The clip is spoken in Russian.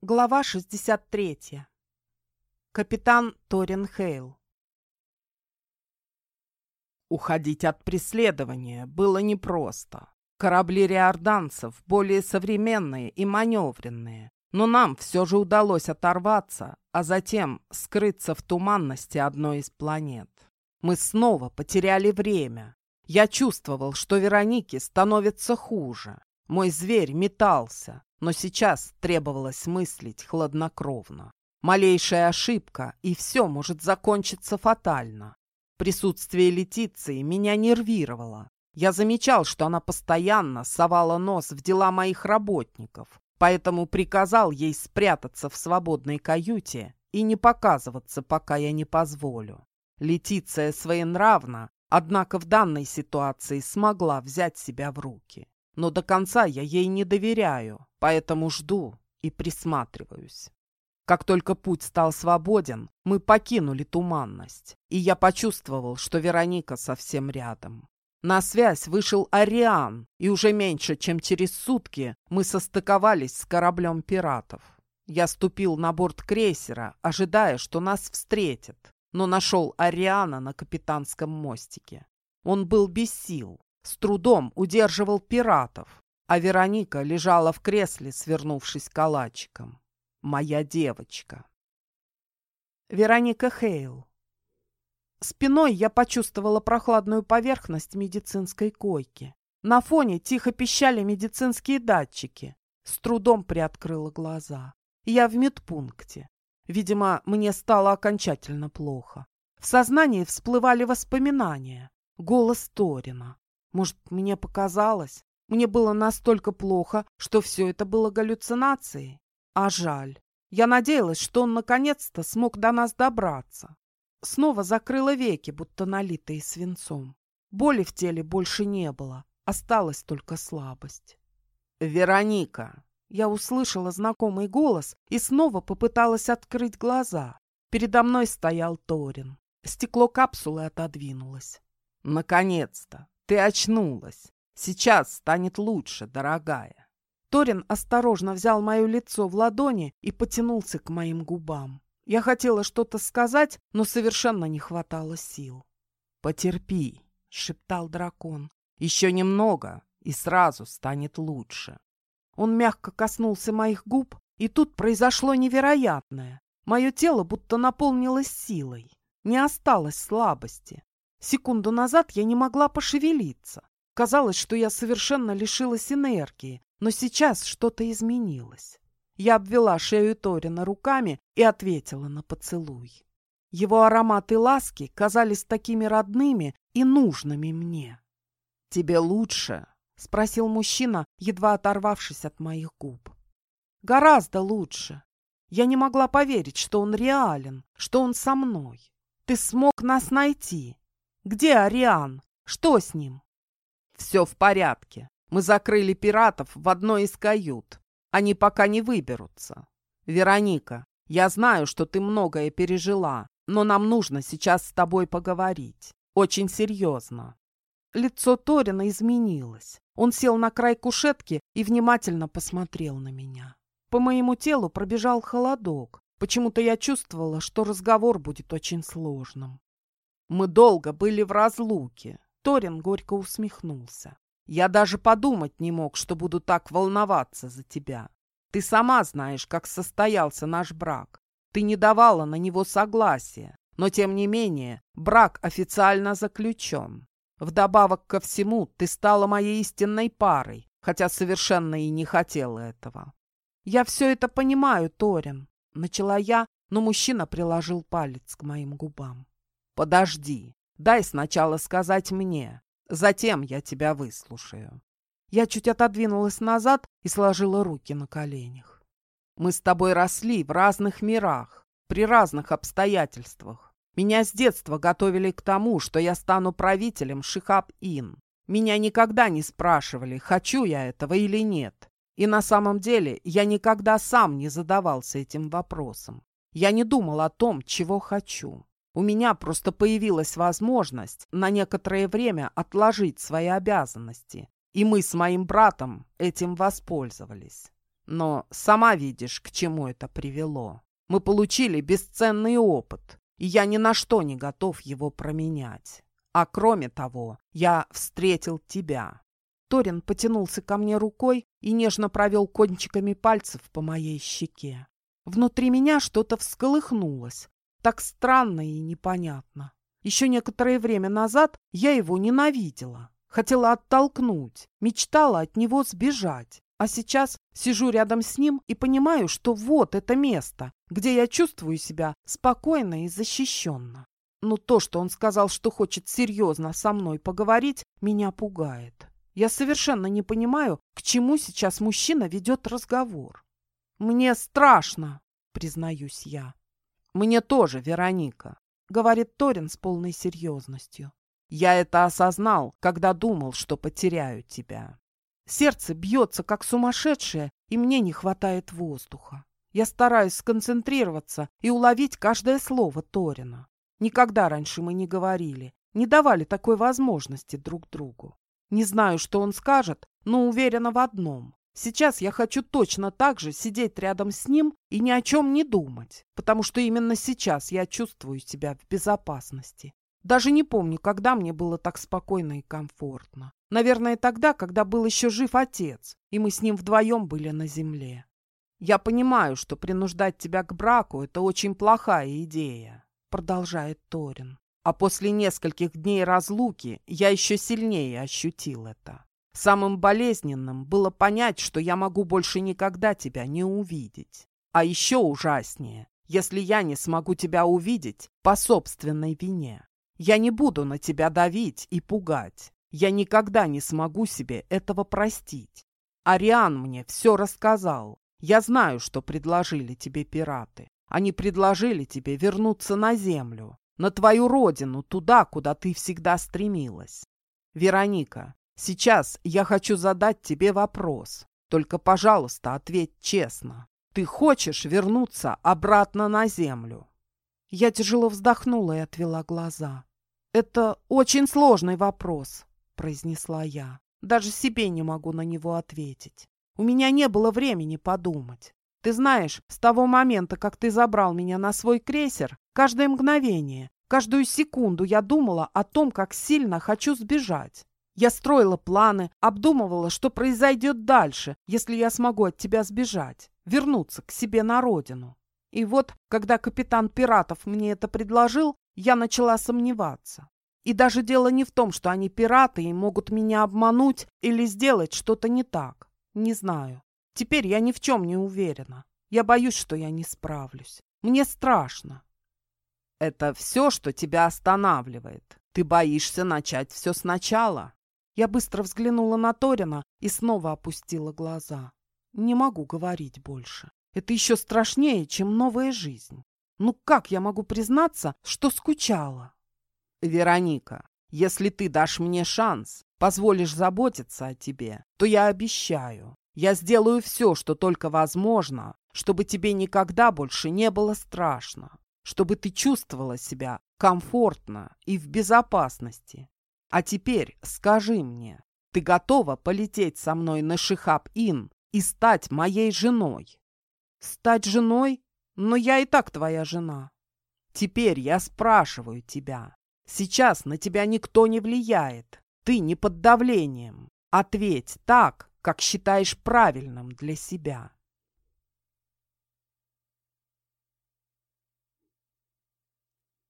Глава 63. Капитан Торин Хейл. Уходить от преследования было непросто. Корабли риорданцев более современные и маневренные, но нам все же удалось оторваться, а затем скрыться в туманности одной из планет. Мы снова потеряли время. Я чувствовал, что Веронике становится хуже. Мой зверь метался, но сейчас требовалось мыслить хладнокровно. Малейшая ошибка, и все может закончиться фатально. Присутствие Летиции меня нервировало. Я замечал, что она постоянно совала нос в дела моих работников, поэтому приказал ей спрятаться в свободной каюте и не показываться, пока я не позволю. Летиция своенравна, однако в данной ситуации смогла взять себя в руки. Но до конца я ей не доверяю, поэтому жду и присматриваюсь. Как только путь стал свободен, мы покинули туманность, и я почувствовал, что Вероника совсем рядом. На связь вышел Ариан, и уже меньше, чем через сутки мы состыковались с кораблем пиратов. Я ступил на борт крейсера, ожидая, что нас встретят, но нашел Ариана на капитанском мостике. Он был без сил, с трудом удерживал пиратов, а Вероника лежала в кресле, свернувшись калачиком. Моя девочка. Вероника Хейл. Спиной я почувствовала прохладную поверхность медицинской койки. На фоне тихо пищали медицинские датчики. С трудом приоткрыла глаза. Я в медпункте. Видимо, мне стало окончательно плохо. В сознании всплывали воспоминания. Голос Торина. Может, мне показалось? Мне было настолько плохо, что все это было галлюцинацией. А жаль. Я надеялась, что он наконец-то смог до нас добраться. Снова закрыла веки, будто налитые свинцом. Боли в теле больше не было. Осталась только слабость. «Вероника!» Я услышала знакомый голос и снова попыталась открыть глаза. Передо мной стоял Торин. Стекло капсулы отодвинулось. «Наконец-то! Ты очнулась! Сейчас станет лучше, дорогая. Торин осторожно взял мое лицо в ладони и потянулся к моим губам. Я хотела что-то сказать, но совершенно не хватало сил. «Потерпи», — шептал дракон. «Еще немного, и сразу станет лучше». Он мягко коснулся моих губ, и тут произошло невероятное. Мое тело будто наполнилось силой. Не осталось слабости. Секунду назад я не могла пошевелиться. Казалось, что я совершенно лишилась энергии, но сейчас что-то изменилось. Я обвела шею Торина руками и ответила на поцелуй. Его аромат и ласки казались такими родными и нужными мне. «Тебе лучше?» — спросил мужчина, едва оторвавшись от моих губ. «Гораздо лучше. Я не могла поверить, что он реален, что он со мной. Ты смог нас найти. Где Ариан? Что с ним?» «Все в порядке. Мы закрыли пиратов в одной из кают. Они пока не выберутся. Вероника, я знаю, что ты многое пережила, но нам нужно сейчас с тобой поговорить. Очень серьезно». Лицо Торина изменилось. Он сел на край кушетки и внимательно посмотрел на меня. По моему телу пробежал холодок. Почему-то я чувствовала, что разговор будет очень сложным. Мы долго были в разлуке. Торин горько усмехнулся. «Я даже подумать не мог, что буду так волноваться за тебя. Ты сама знаешь, как состоялся наш брак. Ты не давала на него согласия, но, тем не менее, брак официально заключен. Вдобавок ко всему, ты стала моей истинной парой, хотя совершенно и не хотела этого». «Я все это понимаю, Торин», — начала я, но мужчина приложил палец к моим губам. «Подожди, Дай сначала сказать мне, затем я тебя выслушаю. Я чуть отодвинулась назад и сложила руки на коленях. Мы с тобой росли в разных мирах, при разных обстоятельствах. Меня с детства готовили к тому, что я стану правителем Шихаб-Ин. Меня никогда не спрашивали, хочу я этого или нет. И на самом деле я никогда сам не задавался этим вопросом. Я не думал о том, чего хочу. У меня просто появилась возможность на некоторое время отложить свои обязанности, и мы с моим братом этим воспользовались. Но сама видишь, к чему это привело. Мы получили бесценный опыт, и я ни на что не готов его променять. А кроме того, я встретил тебя. Торин потянулся ко мне рукой и нежно провел кончиками пальцев по моей щеке. Внутри меня что-то всколыхнулось. Так странно и непонятно. Еще некоторое время назад я его ненавидела. Хотела оттолкнуть, мечтала от него сбежать. А сейчас сижу рядом с ним и понимаю, что вот это место, где я чувствую себя спокойно и защищенно. Но то, что он сказал, что хочет серьезно со мной поговорить, меня пугает. Я совершенно не понимаю, к чему сейчас мужчина ведет разговор. Мне страшно, признаюсь я. Мне тоже, Вероника, говорит Торин с полной серьезностью. Я это осознал, когда думал, что потеряю тебя. Сердце бьется, как сумасшедшее, и мне не хватает воздуха. Я стараюсь сконцентрироваться и уловить каждое слово Торина. Никогда раньше мы не говорили, не давали такой возможности друг другу. Не знаю, что он скажет, но уверена в одном. Сейчас я хочу точно так же сидеть рядом с ним и ни о чем не думать, потому что именно сейчас я чувствую себя в безопасности. Даже не помню, когда мне было так спокойно и комфортно. Наверное, тогда, когда был еще жив отец, и мы с ним вдвоем были на земле. «Я понимаю, что принуждать тебя к браку – это очень плохая идея», – продолжает Торин. «А после нескольких дней разлуки я еще сильнее ощутил это. Самым болезненным было понять, что я могу больше никогда тебя не увидеть. А еще ужаснее, если я не смогу тебя увидеть по собственной вине. Я не буду на тебя давить и пугать. Я никогда не смогу себе этого простить. Ариан мне все рассказал. Я знаю, что предложили тебе пираты. Они предложили тебе вернуться на землю, на твою родину, туда, куда ты всегда стремилась. Вероника, сейчас я хочу задать тебе вопрос. Только, пожалуйста, ответь честно. Ты хочешь вернуться обратно на землю? Я тяжело вздохнула и отвела глаза. Это очень сложный вопрос произнесла я. Даже себе не могу на него ответить. У меня не было времени подумать. Ты знаешь, с того момента, как ты забрал меня на свой крейсер, каждое мгновение, каждую секунду я думала о том, как сильно хочу сбежать. Я строила планы, обдумывала, что произойдет дальше, если я смогу от тебя сбежать, вернуться к себе на родину. И вот, когда капитан пиратов мне это предложил, я начала сомневаться. И даже дело не в том, что они пираты и могут меня обмануть или сделать что-то не так. Не знаю. Теперь я ни в чем не уверена. Я боюсь, что я не справлюсь. Мне страшно. Это все, что тебя останавливает. Ты боишься начать все сначала. Я быстро взглянула на Торина и снова опустила глаза. Не могу говорить больше. Это еще страшнее, чем новая жизнь. Ну как я могу признаться, что скучала? Вероника, если ты дашь мне шанс, позволишь заботиться о тебе, то я обещаю, я сделаю все, что только возможно, чтобы тебе никогда больше не было страшно, чтобы ты чувствовала себя комфортно и в безопасности. А теперь скажи мне, ты готова полететь со мной на Шихаб-Ин и стать моей женой? Стать женой? Но я и так твоя жена. Теперь я спрашиваю тебя, Сейчас на тебя никто не влияет. Ты не под давлением. Ответь так, как считаешь правильным для себя.